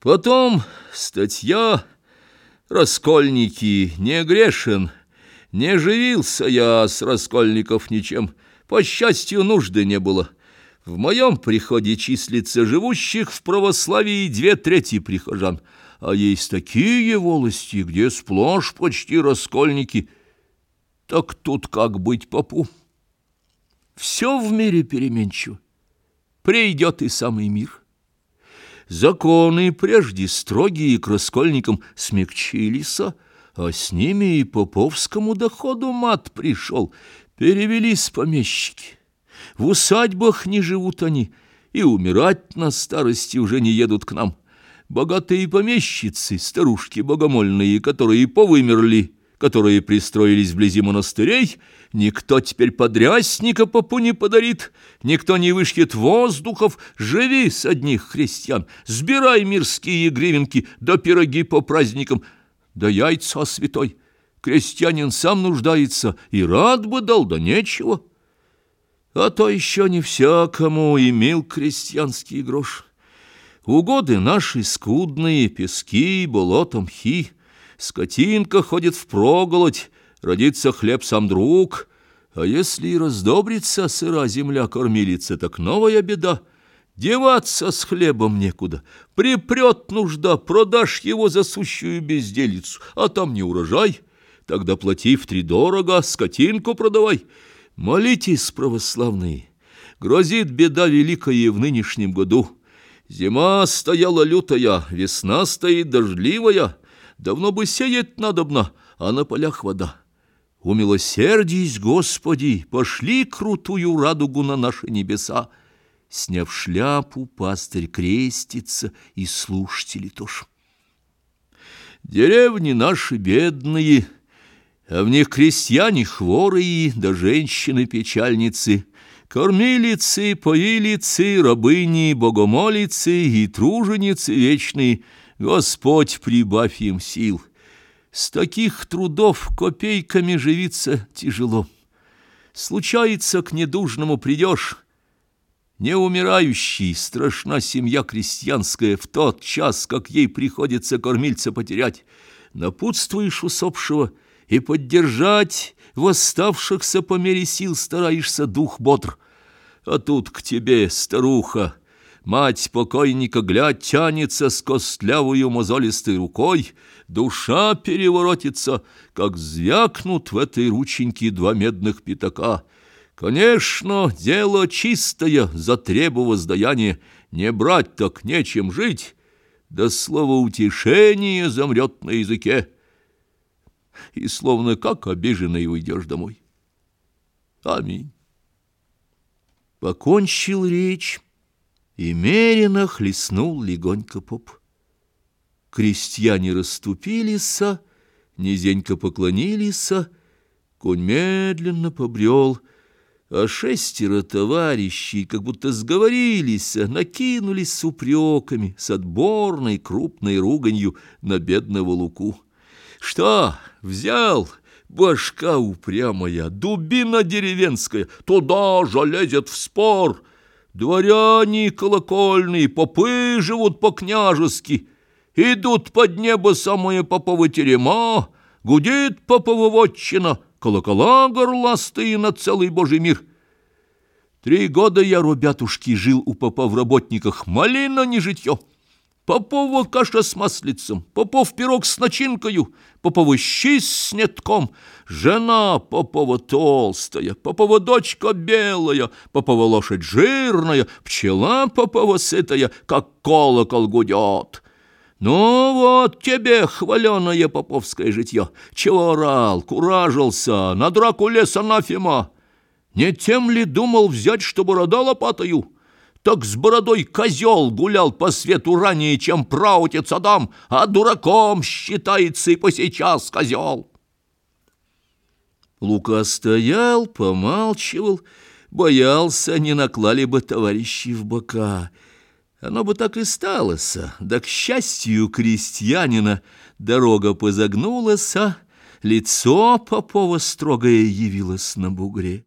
Потом статья «Раскольники не грешен». Не живился я с раскольников ничем, по счастью, нужды не было. В моем приходе числится живущих в православии две трети прихожан, а есть такие волости, где сплошь почти раскольники. Так тут как быть попу? Все в мире переменчиво. Придет и самый мир. Законы, прежде строгие к раскольникам, смягчились, а с ними и поповскому доходу мат пришел. Перевелись помещики. В усадьбах не живут они, и умирать на старости уже не едут к нам. Богатые помещицы, старушки богомольные, которые повымерли, которые пристроились вблизи монастырей, никто теперь подрясника попу не подарит, никто не вышьет воздухов, живи с одних христиан, сбирай мирские гривенки, да пироги по праздникам, да яйца святой. Крестьянин сам нуждается, и рад бы дал, да нечего. А то еще не всякому имел крестьянский грош. Угоды наши скудные, пески, болото, мхи — Скотинка ходит в проголодь, родится хлеб сам друг, а если и раздобрится сыра земля кормилица, так новая беда. Деваться с хлебом некуда, припрет нужда, продашь его за сущую безделицу, а там не урожай, тогда плати втридорого, скотинку продавай. Молитесь, православные, грозит беда великая в нынешнем году. Зима стояла лютая, весна стоит дождливая, Давно бы сеять надобно, а на полях вода. Умилосердись, Господи, пошли крутую радугу на наши небеса. Сняв шляпу, пастырь крестится, и слушатели тоже. Деревни наши бедные, а в них крестьяне хворые, да женщины-печальницы, кормилицы, поилицы, рабыни, богомолицы и труженицы вечные — Господь, прибавь им сил. С таких трудов копейками живиться тяжело. Случается, к недужному придешь. Неумирающий, страшна семья крестьянская в тот час, как ей приходится кормильца потерять. Напутствуешь усопшего и поддержать восставшихся по мере сил стараешься дух бодр. А тут к тебе, старуха, Мать покойника, глядь, тянется с костлявую мозолистой рукой, душа переворотится, как звякнут в этой рученьке два медных пятака. Конечно, дело чистое, затребу воздаяние, не брать так нечем жить, да слово утешение замрет на языке, и словно как обиженный уйдешь домой. Аминь. Покончил речь и меренно хлестнул легонько поп. Крестьяне расступились, низенько поклонились, конь медленно побрел, а шестеро товарищей, как будто сговорились, накинулись с упреками, с отборной крупной руганью на бедного Луку. «Что, взял?» Башка упрямая, дубина деревенская, туда же лезет в спор — Дворяне колокольные, попы живут по-княжески, идут под небо самые поповы терема, гудит попова вотчина, колокола горластые на целый божий мир. Три года я, ребятушки, жил у попа в работниках, малина не житье. Попова каша с маслицем, попов пирог с начинкою, попова щи с снетком, жена попова толстая, попова дочка белая, попова лошадь жирная, пчела попова сытая, как колокол гудет. Ну вот тебе хваленое поповское житье, чего орал, куражился, на драку лес анафема. Не тем ли думал взять, чтобы рода лопатою? Так с бородой козел гулял по свету ранее, чем праотец Адам, а дураком считается и по сейчас козел. Лука стоял, помалчивал, боялся, не наклали бы товарищи в бока. Оно бы так и сталось, да, к счастью крестьянина, дорога позагнулась, лицо Попова строгое явилось на бугре.